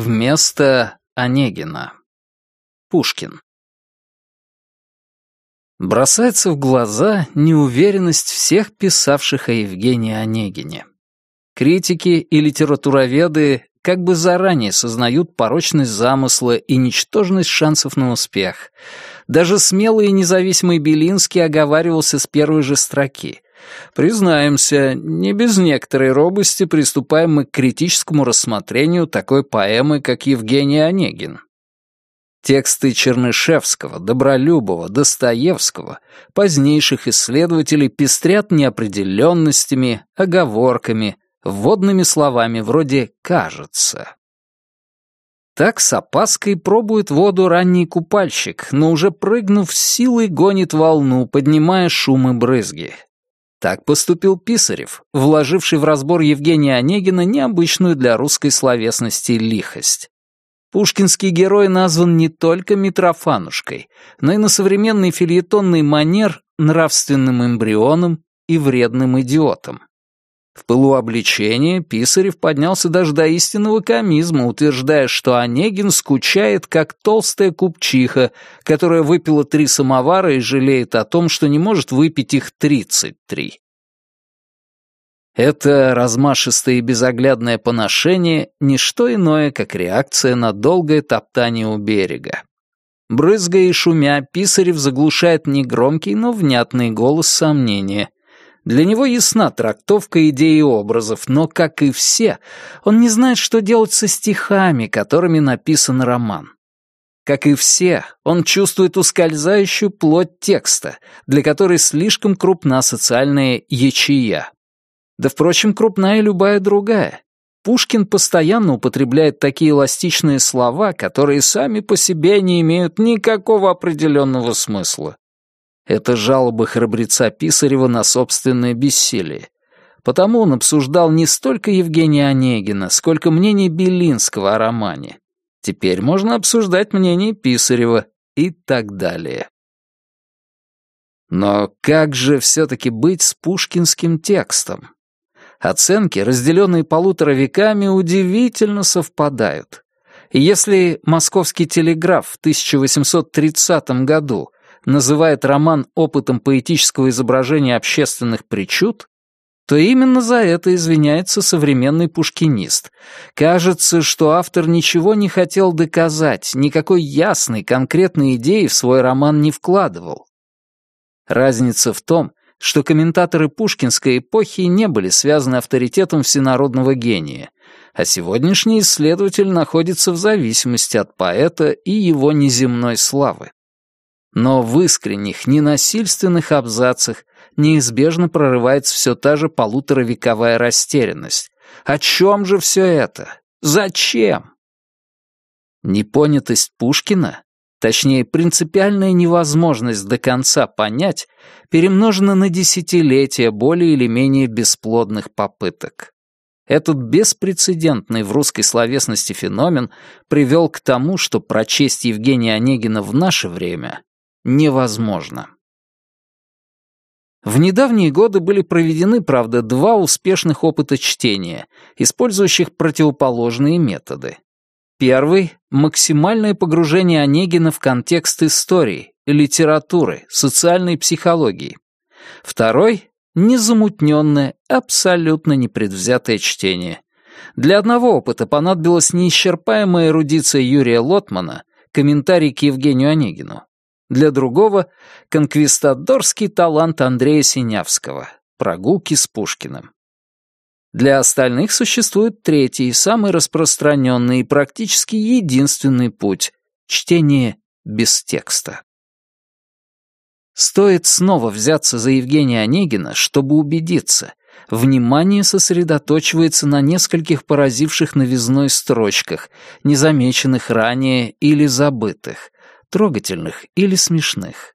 вместо Онегина. Пушкин. Бросается в глаза неуверенность всех писавших о Евгении Онегине. Критики и литературоведы как бы заранее сознают порочность замысла и ничтожность шансов на успех. Даже смелый и независимый Белинский оговаривался с первой же строки. Признаемся, не без некоторой робости приступаем мы к критическому рассмотрению такой поэмы, как Евгений Онегин. Тексты Чернышевского, Добролюбова, Достоевского, позднейших исследователей пестрят неопределенностями, оговорками, вводными словами вроде «кажется». Так с опаской пробует воду ранний купальщик, но уже прыгнув, силой гонит волну, поднимая шум и брызги. Так поступил Писарев, вложивший в разбор Евгения Онегина необычную для русской словесности лихость. Пушкинский герой назван не только Митрофанушкой, но и на современный фильетонный манер нравственным эмбрионом и вредным идиотом. В пылу обличения Писарев поднялся даже до истинного комизма, утверждая, что Онегин скучает, как толстая купчиха, которая выпила три самовара и жалеет о том, что не может выпить их тридцать три. Это размашистое и безоглядное поношение — ничто иное, как реакция на долгое топтание у берега. Брызгая и шумя, Писарев заглушает негромкий, но внятный голос сомнения. Для него ясна трактовка идей и образов, но, как и все, он не знает, что делать со стихами, которыми написан роман. Как и все, он чувствует ускользающую плоть текста, для которой слишком крупна социальная ячея. Да, впрочем, крупная любая другая. Пушкин постоянно употребляет такие эластичные слова, которые сами по себе не имеют никакого определенного смысла. Это жалобы храбреца Писарева на собственное бессилие. Потому он обсуждал не столько Евгения Онегина, сколько мнение Белинского о романе. Теперь можно обсуждать мнение Писарева и так далее. Но как же все-таки быть с пушкинским текстом? Оценки, разделенные полутора веками, удивительно совпадают. если «Московский телеграф» в 1830 году называет роман опытом поэтического изображения общественных причуд, то именно за это извиняется современный пушкинист. Кажется, что автор ничего не хотел доказать, никакой ясной, конкретной идеи в свой роман не вкладывал. Разница в том, что комментаторы пушкинской эпохи не были связаны авторитетом всенародного гения, а сегодняшний исследователь находится в зависимости от поэта и его неземной славы. Но в искренних, ненасильственных абзацах неизбежно прорывается все та же полуторавековая растерянность. О чем же все это? Зачем? Непонятость Пушкина точнее, принципиальная невозможность до конца понять, перемножена на десятилетия более или менее бесплодных попыток. Этот беспрецедентный в русской словесности феномен привел к тому, что прочесть Евгения Онегина в наше время невозможно. В недавние годы были проведены, правда, два успешных опыта чтения, использующих противоположные методы. Первый — максимальное погружение Онегина в контекст истории, литературы, социальной психологии. Второй — незамутненное, абсолютно непредвзятое чтение. Для одного опыта понадобилась неисчерпаемая эрудиция Юрия Лотмана, комментарий к Евгению Онегину. Для другого — конквистадорский талант Андрея Синявского, прогулки с Пушкиным. Для остальных существует третий, самый распространенный и практически единственный путь — чтение без текста. Стоит снова взяться за Евгения Онегина, чтобы убедиться, внимание сосредоточивается на нескольких поразивших новизной строчках, незамеченных ранее или забытых, трогательных или смешных.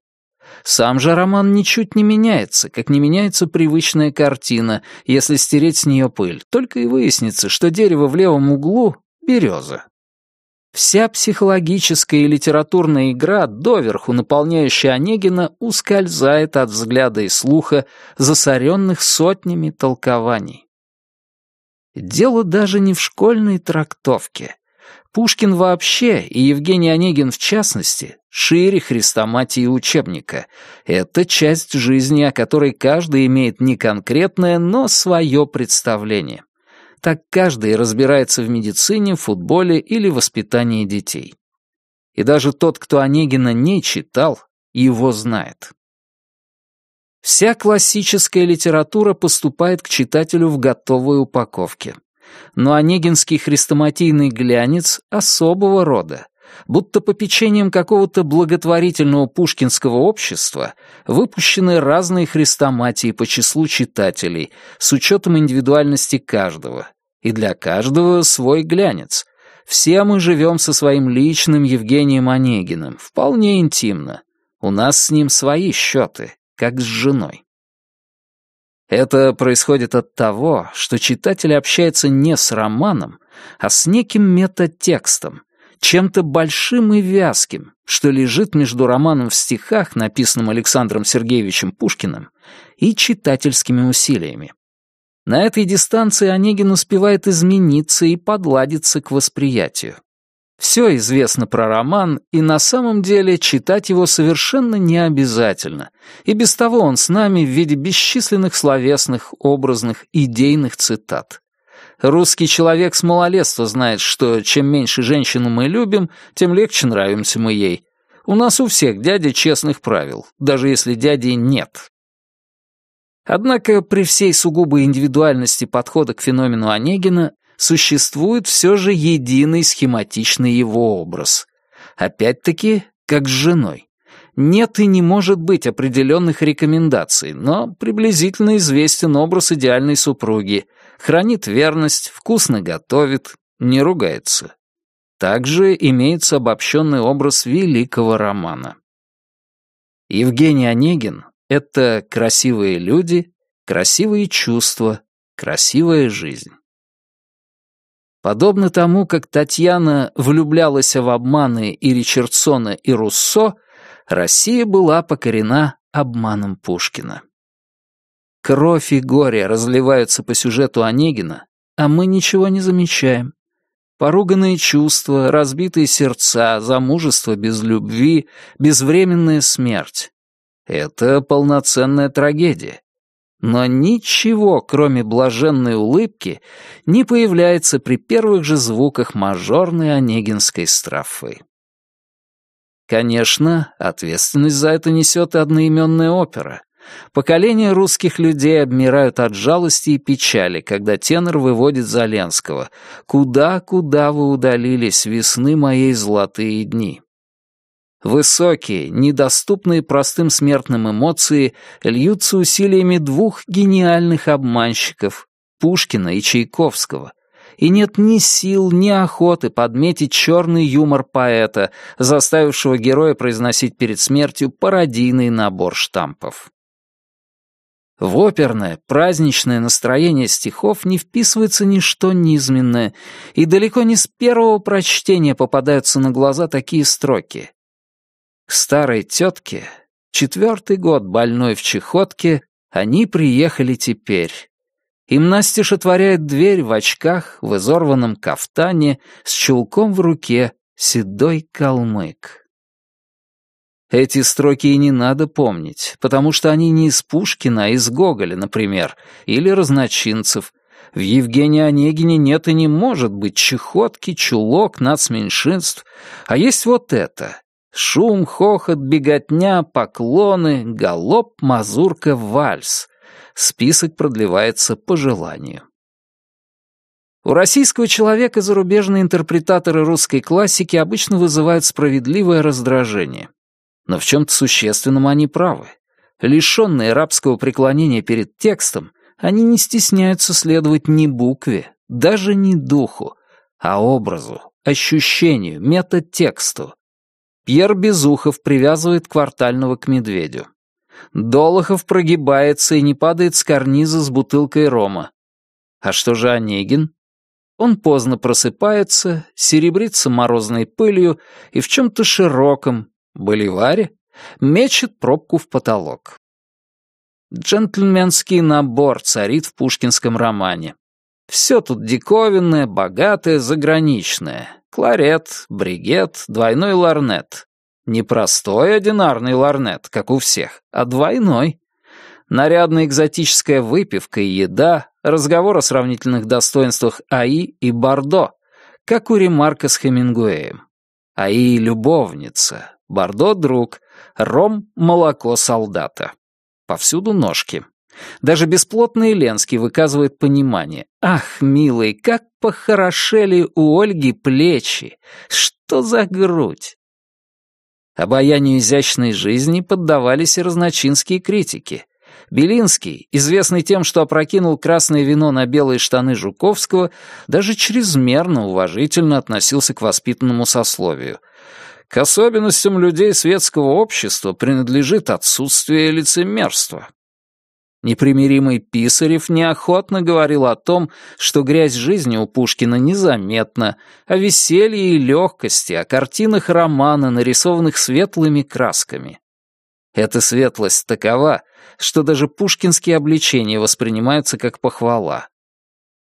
Сам же роман ничуть не меняется, как не меняется привычная картина, если стереть с нее пыль. Только и выяснится, что дерево в левом углу — береза. Вся психологическая и литературная игра, доверху наполняющая Онегина, ускользает от взгляда и слуха, засоренных сотнями толкований. Дело даже не в школьной трактовке. Пушкин вообще и Евгений Онегин в частности шире хрестоматии учебника. Это часть жизни, о которой каждый имеет не конкретное, но свое представление. Так каждый разбирается в медицине, футболе или воспитании детей. И даже тот, кто Онегина не читал, его знает. Вся классическая литература поступает к читателю в готовой упаковке но онегинский хрестоматийный глянец особого рода, будто по печеньям какого-то благотворительного пушкинского общества выпущены разные хрестоматии по числу читателей с учетом индивидуальности каждого, и для каждого свой глянец. Все мы живем со своим личным Евгением Онегиным, вполне интимно. У нас с ним свои счеты, как с женой. Это происходит от того, что читатель общается не с романом, а с неким метатекстом, чем-то большим и вязким, что лежит между романом в стихах, написанным Александром Сергеевичем Пушкиным, и читательскими усилиями. На этой дистанции Онегин успевает измениться и подладиться к восприятию. Все известно про роман, и на самом деле читать его совершенно не обязательно, и без того он с нами в виде бесчисленных словесных, образных, идейных цитат. Русский человек с малолетства знает, что чем меньше женщину мы любим, тем легче нравимся мы ей. У нас у всех дядя честных правил, даже если дяди нет. Однако при всей сугубой индивидуальности подхода к феномену Онегина существует все же единый схематичный его образ. Опять-таки, как с женой. Нет и не может быть определенных рекомендаций, но приблизительно известен образ идеальной супруги. Хранит верность, вкусно готовит, не ругается. Также имеется обобщенный образ великого романа. Евгений Онегин — это красивые люди, красивые чувства, красивая жизнь. Подобно тому, как Татьяна влюблялась в обманы и Ричардсона, и Руссо, Россия была покорена обманом Пушкина. Кровь и горе разливаются по сюжету Онегина, а мы ничего не замечаем. Поруганные чувства, разбитые сердца, замужество без любви, безвременная смерть. Это полноценная трагедия. Но ничего, кроме блаженной улыбки, не появляется при первых же звуках мажорной онегинской строфы. Конечно, ответственность за это несет и одноименная опера. Поколения русских людей обмирают от жалости и печали, когда тенор выводит Заленского «Куда, куда вы удалились, весны моей золотые дни?» Высокие, недоступные простым смертным эмоции льются усилиями двух гениальных обманщиков — Пушкина и Чайковского. И нет ни сил, ни охоты подметить черный юмор поэта, заставившего героя произносить перед смертью пародийный набор штампов. В оперное, праздничное настроение стихов не вписывается ничто низменное, и далеко не с первого прочтения попадаются на глаза такие строки. К старой тетке, четвертый год больной в чехотке, они приехали теперь. Им настежь отворяет дверь в очках, в изорванном кафтане, с чулком в руке, седой калмык. Эти строки и не надо помнить, потому что они не из Пушкина, а из Гоголя, например, или разночинцев. В Евгении Онегине нет и не может быть чехотки, чулок, нацменьшинств, а есть вот это Шум, хохот, беготня, поклоны, галоп, мазурка, вальс. Список продлевается по желанию. У российского человека зарубежные интерпретаторы русской классики обычно вызывают справедливое раздражение. Но в чем-то существенном они правы. Лишенные рабского преклонения перед текстом, они не стесняются следовать ни букве, даже не духу, а образу, ощущению, метатексту, Пьер Безухов привязывает квартального к медведю. Долохов прогибается и не падает с карниза с бутылкой рома. А что же Онегин? Он поздно просыпается, серебрится морозной пылью и в чем-то широком, боливаре, мечет пробку в потолок. Джентльменский набор царит в пушкинском романе. Все тут диковинное, богатое, заграничное. Кларет, бригет, двойной ларнет. Не простой одинарный ларнет, как у всех, а двойной. Нарядная экзотическая выпивка и еда, разговор о сравнительных достоинствах АИ и Бордо, как у Ремарка с Хемингуэем. АИ — любовница, Бордо — друг, ром — молоко солдата. Повсюду ножки. Даже бесплотный Ленский выказывает понимание. Ах, милый, как похорошели у Ольги плечи! Что за грудь! Обаянию изящной жизни поддавались и разночинские критики. Белинский, известный тем, что опрокинул красное вино на белые штаны Жуковского, даже чрезмерно уважительно относился к воспитанному сословию. К особенностям людей светского общества принадлежит отсутствие лицемерства. Непримиримый Писарев неохотно говорил о том, что грязь жизни у Пушкина незаметна, о веселье и легкости, о картинах романа, нарисованных светлыми красками. Эта светлость такова, что даже пушкинские обличения воспринимаются как похвала.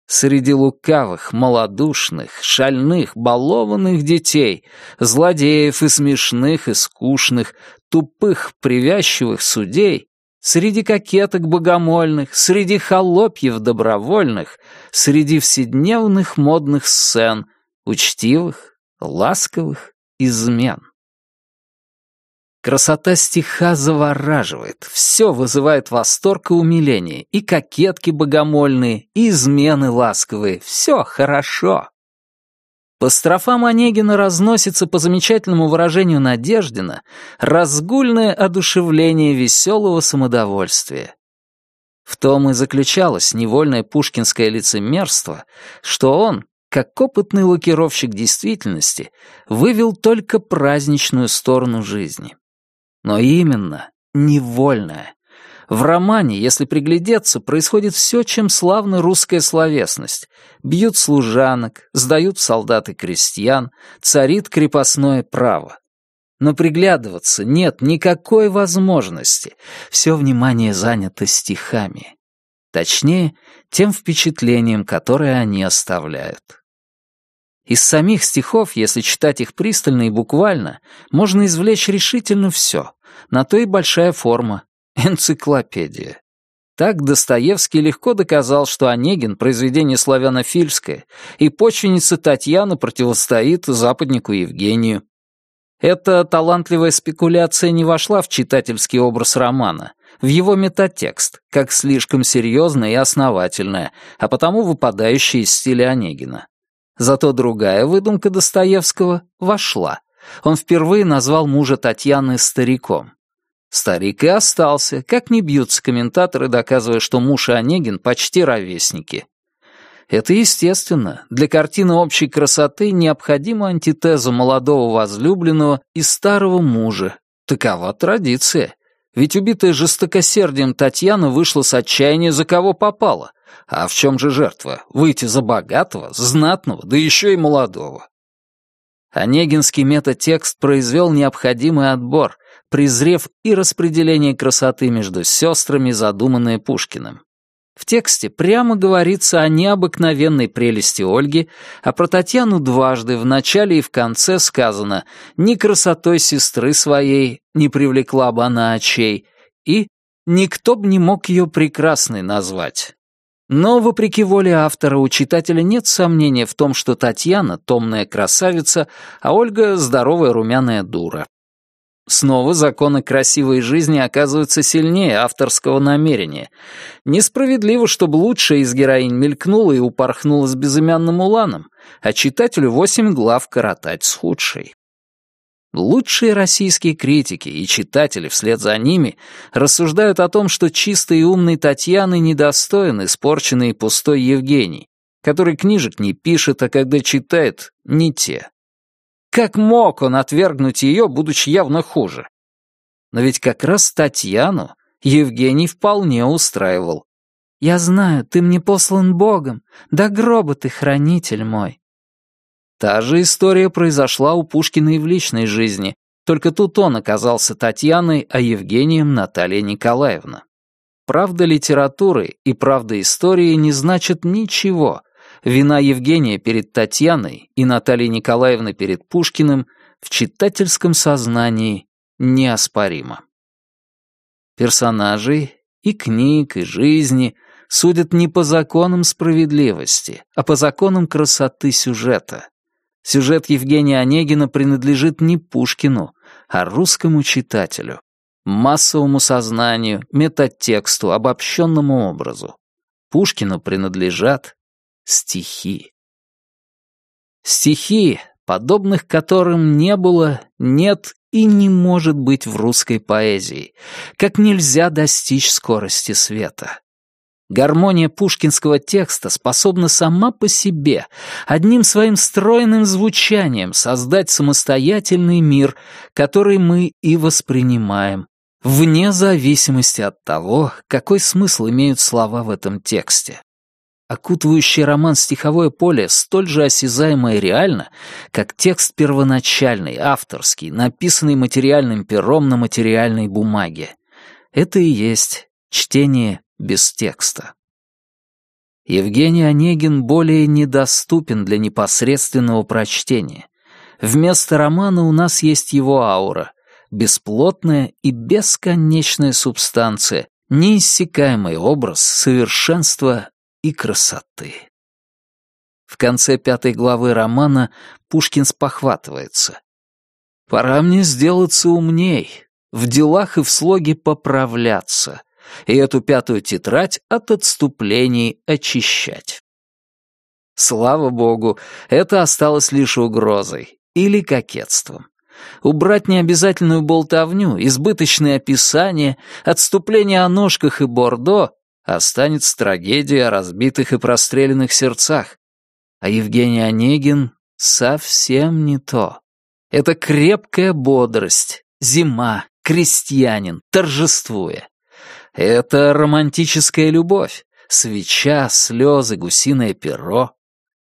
Среди лукавых, малодушных, шальных, балованных детей, злодеев и смешных, и скучных, тупых, привязчивых судей, среди кокеток богомольных, среди холопьев добровольных, среди вседневных модных сцен, учтивых, ласковых измен. Красота стиха завораживает, все вызывает восторг и умиление, и кокетки богомольные, и измены ласковые, все хорошо. По строфам Онегина разносится по замечательному выражению Надеждина разгульное одушевление веселого самодовольствия. В том и заключалось невольное пушкинское лицемерство, что он, как опытный лакировщик действительности, вывел только праздничную сторону жизни. Но именно невольное. В романе, если приглядеться, происходит все, чем славна русская словесность. Бьют служанок, сдают солдаты крестьян, царит крепостное право. Но приглядываться нет никакой возможности. Все внимание занято стихами. Точнее, тем впечатлением, которое они оставляют. Из самих стихов, если читать их пристально и буквально, можно извлечь решительно все. На то и большая форма — энциклопедия. Так Достоевский легко доказал, что Онегин — произведение славянофильское, и почвенница Татьяна противостоит западнику Евгению. Эта талантливая спекуляция не вошла в читательский образ романа, в его метатекст, как слишком серьезная и основательная, а потому выпадающая из стиля Онегина. Зато другая выдумка Достоевского вошла. Он впервые назвал мужа Татьяны стариком. Старик и остался, как не бьются комментаторы, доказывая, что муж и Онегин почти ровесники. Это естественно. Для картины общей красоты необходима антитеза молодого возлюбленного и старого мужа. Такова традиция. Ведь убитая жестокосердием Татьяна вышла с отчаяния за кого попала, а в чем же жертва? Выйти за богатого, знатного, да еще и молодого. Онегинский метатекст произвел необходимый отбор, презрев и распределение красоты между сестрами, задуманное Пушкиным. В тексте прямо говорится о необыкновенной прелести Ольги, а про Татьяну дважды в начале и в конце сказано «ни красотой сестры своей не привлекла бы она очей» и «никто б не мог ее прекрасной назвать». Но, вопреки воле автора, у читателя нет сомнения в том, что Татьяна — томная красавица, а Ольга — здоровая румяная дура. Снова законы красивой жизни оказываются сильнее авторского намерения. Несправедливо, чтобы лучшая из героинь мелькнула и упорхнула с безымянным уланом, а читателю восемь глав коротать с худшей. Лучшие российские критики и читатели вслед за ними рассуждают о том, что чистой и умной Татьяны недостоин испорченный и пустой Евгений, который книжек не пишет, а когда читает — не те. Как мог он отвергнуть ее, будучи явно хуже? Но ведь как раз Татьяну Евгений вполне устраивал. «Я знаю, ты мне послан Богом, да гроба ты хранитель мой». Та же история произошла у Пушкина и в личной жизни, только тут он оказался Татьяной, а Евгением Наталья Николаевна. правда литературы и правда истории не значат ничего. Вина Евгения перед Татьяной и Натальи Николаевны перед Пушкиным в читательском сознании неоспоримо. Персонажей и книг, и жизни судят не по законам справедливости, а по законам красоты сюжета. Сюжет Евгения Онегина принадлежит не Пушкину, а русскому читателю, массовому сознанию, метатексту, обобщенному образу. Пушкину принадлежат стихи. Стихи, подобных которым не было, нет и не может быть в русской поэзии, как нельзя достичь скорости света. Гармония пушкинского текста способна сама по себе, одним своим стройным звучанием создать самостоятельный мир, который мы и воспринимаем, вне зависимости от того, какой смысл имеют слова в этом тексте. Окутывающий роман стиховое поле столь же осязаемо и реально, как текст первоначальный, авторский, написанный материальным пером на материальной бумаге. Это и есть чтение без текста. Евгений Онегин более недоступен для непосредственного прочтения. Вместо романа у нас есть его аура, бесплотная и бесконечная субстанция, неиссякаемый образ совершенства и красоты. В конце пятой главы романа Пушкин спохватывается. «Пора мне сделаться умней, в делах и в слоге поправляться, и эту пятую тетрадь от отступлений очищать». Слава богу, это осталось лишь угрозой или кокетством. Убрать необязательную болтовню, избыточные описания, отступления о ножках и бордо останется трагедия о разбитых и простреленных сердцах. А Евгений Онегин совсем не то. Это крепкая бодрость, зима, крестьянин, торжествуя. Это романтическая любовь, свеча, слезы, гусиное перо.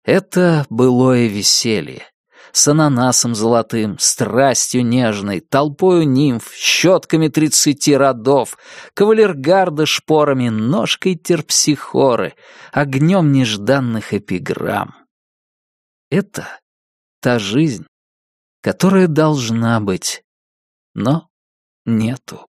Это былое веселье с ананасом золотым, страстью нежной, толпою нимф, щетками тридцати родов, кавалергарда шпорами, ножкой терпсихоры, огнем нежданных эпиграмм. Это та жизнь, которая должна быть, но нету.